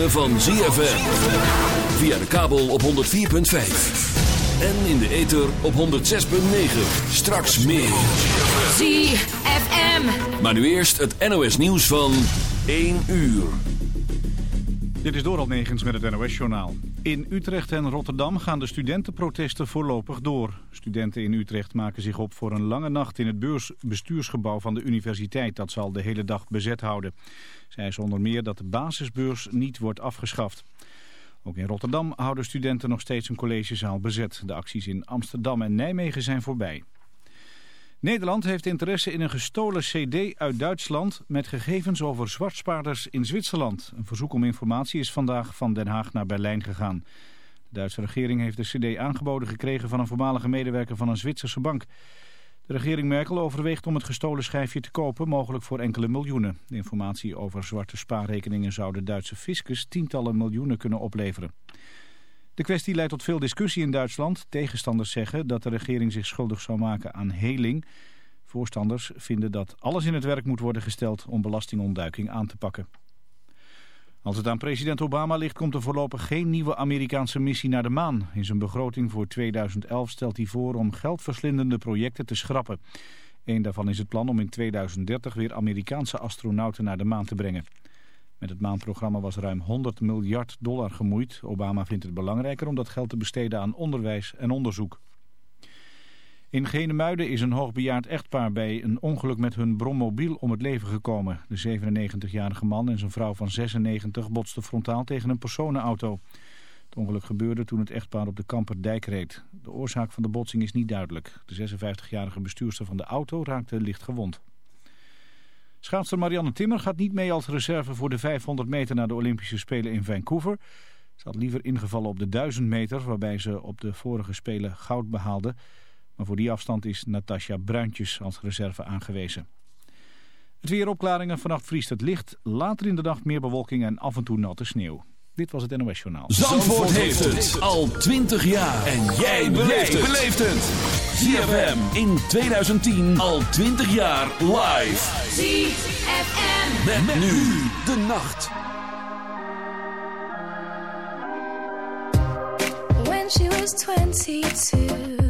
Ritme van ZFM. Via de kabel op 104.5. En in de ether op 106.9. Straks meer. ZFM. Maar nu eerst het NOS nieuws van 1 uur. Dit is Doral Negens met het NOS-journaal. In Utrecht en Rotterdam gaan de studentenprotesten voorlopig door. Studenten in Utrecht maken zich op voor een lange nacht in het beurs bestuursgebouw van de universiteit. Dat zal de hele dag bezet houden. Zij is onder meer dat de basisbeurs niet wordt afgeschaft. Ook in Rotterdam houden studenten nog steeds een collegezaal bezet. De acties in Amsterdam en Nijmegen zijn voorbij. Nederland heeft interesse in een gestolen cd uit Duitsland met gegevens over zwartspaarders in Zwitserland. Een verzoek om informatie is vandaag van Den Haag naar Berlijn gegaan. De Duitse regering heeft de cd aangeboden gekregen van een voormalige medewerker van een Zwitserse bank. De regering Merkel overweegt om het gestolen schijfje te kopen, mogelijk voor enkele miljoenen. De informatie over zwarte spaarrekeningen zou de Duitse fiscus tientallen miljoenen kunnen opleveren. De kwestie leidt tot veel discussie in Duitsland. Tegenstanders zeggen dat de regering zich schuldig zou maken aan heling. Voorstanders vinden dat alles in het werk moet worden gesteld om belastingontduiking aan te pakken. Als het aan president Obama ligt komt er voorlopig geen nieuwe Amerikaanse missie naar de maan. In zijn begroting voor 2011 stelt hij voor om geldverslindende projecten te schrappen. Eén daarvan is het plan om in 2030 weer Amerikaanse astronauten naar de maan te brengen. Met het maanprogramma was ruim 100 miljard dollar gemoeid. Obama vindt het belangrijker om dat geld te besteden aan onderwijs en onderzoek. In Genemuiden is een hoogbejaard echtpaar bij een ongeluk met hun brommobiel om het leven gekomen. De 97-jarige man en zijn vrouw van 96 botsten frontaal tegen een personenauto. Het ongeluk gebeurde toen het echtpaar op de Kamperdijk reed. De oorzaak van de botsing is niet duidelijk. De 56-jarige bestuurster van de auto raakte licht gewond. Schaatser Marianne Timmer gaat niet mee als reserve voor de 500 meter naar de Olympische Spelen in Vancouver. Ze had liever ingevallen op de 1000 meter, waarbij ze op de vorige Spelen goud behaalde. Maar voor die afstand is Natasja Bruintjes als reserve aangewezen. Het weer opklaringen, vannacht vriest het licht. Later in de dag meer bewolking en af en toe natte sneeuw. Dit was het NOS Journaal. Zandvoort, heeft het al 20 jaar. En jij beleeft het. ZFM in 2010 al 20 jaar live. ZFM. Met, met nu de nacht. When she was 22,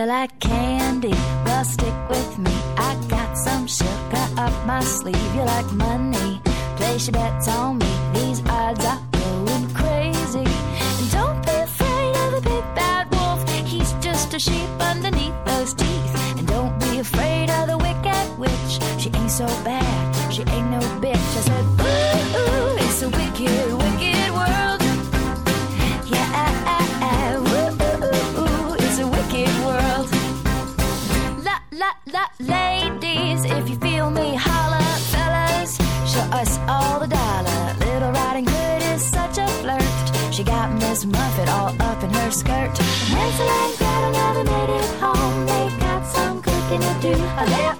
Amelia Yeah.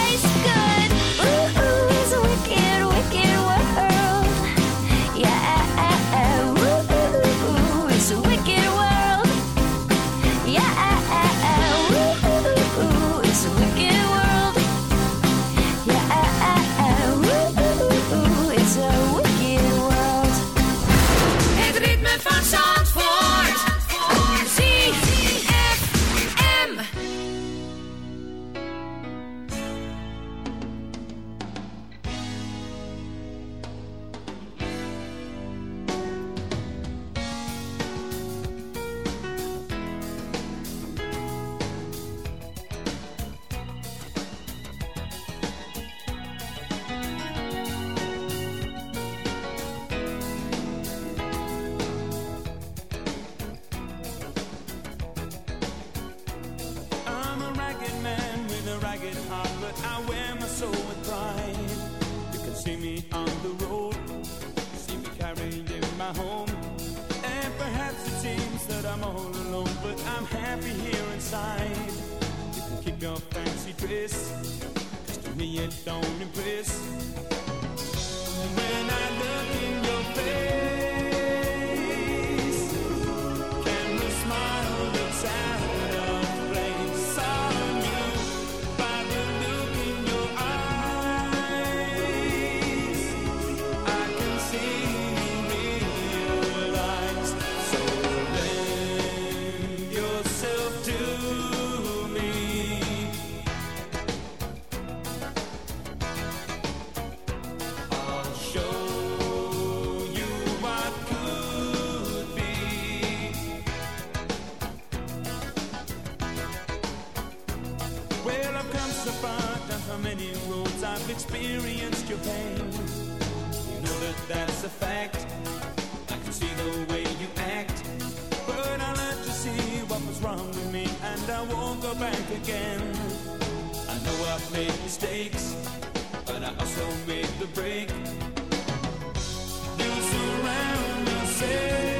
won't go back again. I know I've made mistakes, but I also made the break. You surround yourself. Eh?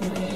listening.